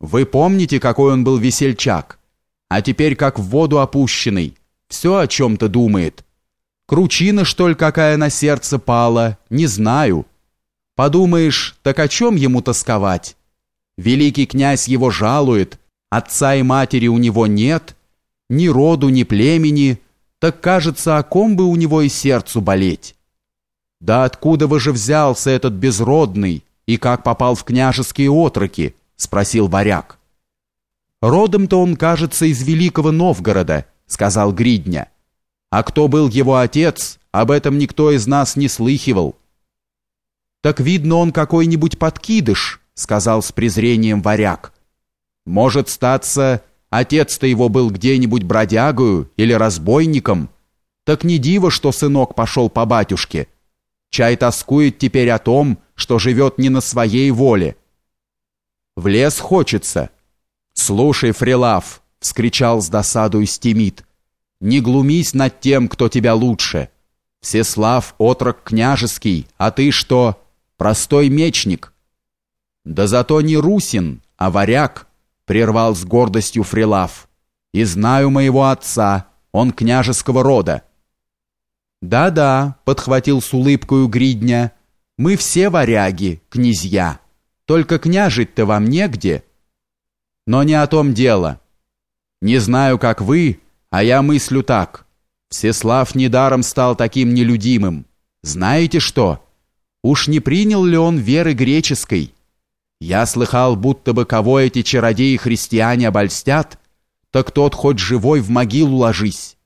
Вы помните, какой он был весельчак? А теперь как в воду опущенный, все о чем-то думает. Кручина, что ли, какая на сердце пала, не знаю. Подумаешь, так о чем ему тосковать? Великий князь его жалует, отца и матери у него нет, ни роду, ни племени, так кажется, о ком бы у него и сердцу болеть. Да откуда вы же взялся этот безродный и как попал в княжеские отроки? Спросил варяг. Родом-то он, кажется, из Великого Новгорода, сказал Гридня. А кто был его отец, об этом никто из нас не слыхивал. Так видно, он какой-нибудь подкидыш, сказал с презрением варяг. Может статься, отец-то его был где-нибудь бродягою или разбойником. Так не диво, что сынок пошел по батюшке. Чай тоскует теперь о том, что живет не на своей воле. В лес хочется. Слушай, Фрилав, вскричал с досадой Стимит. Не глумись над тем, кто тебя лучше. Всеслав отрок княжеский, а ты что? Простой мечник. Да зато не русин, а варяг, прервал с гордостью Фрилав. И знаю моего отца, он княжеского рода. «Да-да», — подхватил с улыбкою Гридня, — «мы все варяги, князья, только княжить-то вам негде». Но не о том дело. Не знаю, как вы, а я мыслю так. Всеслав недаром стал таким нелюдимым. Знаете что? Уж не принял ли он веры греческой? Я слыхал, будто бы кого эти чародеи-христиане обольстят, так тот хоть живой в могилу ложись.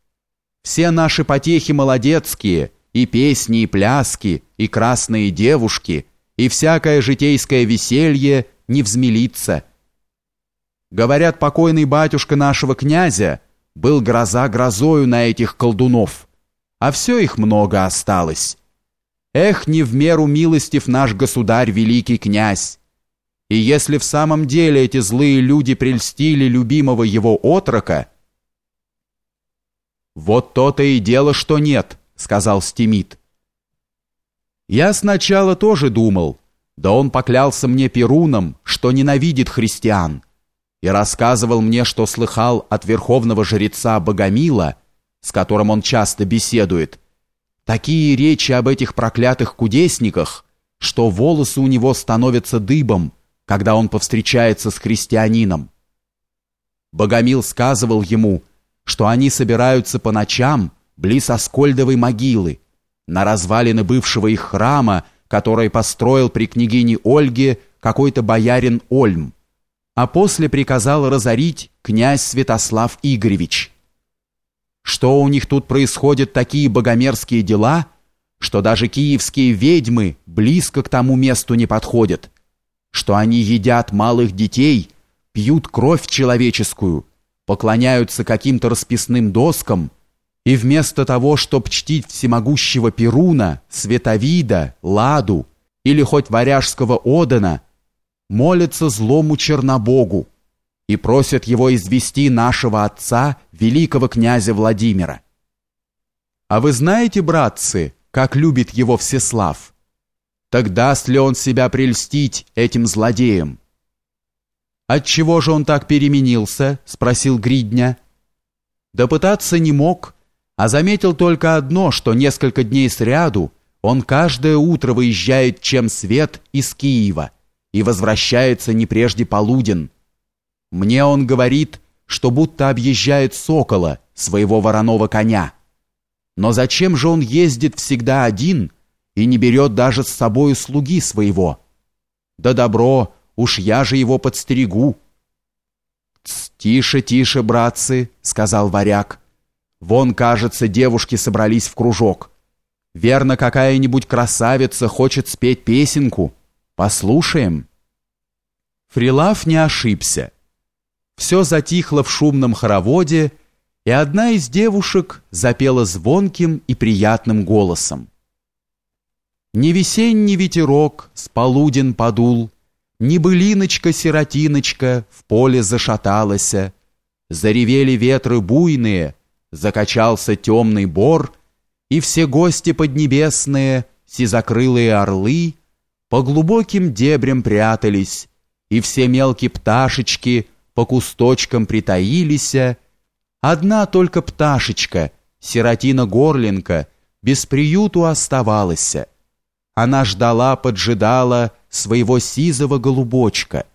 Все наши потехи молодецкие, и песни, и пляски, и красные девушки, и всякое житейское веселье не взмелится. Говорят, покойный батюшка нашего князя был гроза грозою на этих колдунов, а все их много осталось. Эх, не в меру милостив наш государь, великий князь! И если в самом деле эти злые люди прельстили любимого его отрока, «Вот то-то и дело, что нет», — сказал Стимит. «Я сначала тоже думал, да он поклялся мне Перуном, что ненавидит христиан, и рассказывал мне, что слыхал от верховного жреца Богомила, с которым он часто беседует, такие речи об этих проклятых кудесниках, что волосы у него становятся дыбом, когда он повстречается с христианином. Богомил сказывал ему, что они собираются по ночам близ Аскольдовой могилы, на развалины бывшего их храма, который построил при княгине Ольге какой-то боярин Ольм, а после приказал разорить князь Святослав Игоревич. Что у них тут происходят такие богомерзкие дела, что даже киевские ведьмы близко к тому месту не подходят, что они едят малых детей, пьют кровь человеческую – поклоняются каким-то расписным доскам и вместо того, чтобы чтить всемогущего Перуна, Световида, Ладу или хоть варяжского Одана, молятся злому Чернобогу и просят его извести нашего отца, великого князя Владимира. А вы знаете, братцы, как любит его Всеслав? Так даст ли он себя прельстить этим злодеям? «Отчего же он так переменился?» — спросил Гридня. Да пытаться не мог, а заметил только одно, что несколько дней сряду он каждое утро выезжает чем свет из Киева и возвращается не прежде полуден. Мне он говорит, что будто объезжает сокола, своего вороного коня. Но зачем же он ездит всегда один и не берет даже с собою слуги своего? Да добро, Уж я же его подстерегу. «Тише, тише, братцы», — сказал варяг. «Вон, кажется, девушки собрались в кружок. Верно, какая-нибудь красавица хочет спеть песенку. Послушаем». Фрилав не ошибся. Все затихло в шумном хороводе, и одна из девушек запела звонким и приятным голосом. «Не весенний ветерок с полуден подул, ни былиночка-сиротиночка в поле зашаталася, Заревели ветры буйные, закачался темный бор, И все гости поднебесные, сизокрылые орлы, По глубоким дебрям прятались, и все мелкие пташечки по кусточкам притаились, одна только пташечка, сиротина Горлинка, без приюту оставалась. Она ждала, поджидала своего сизого голубочка —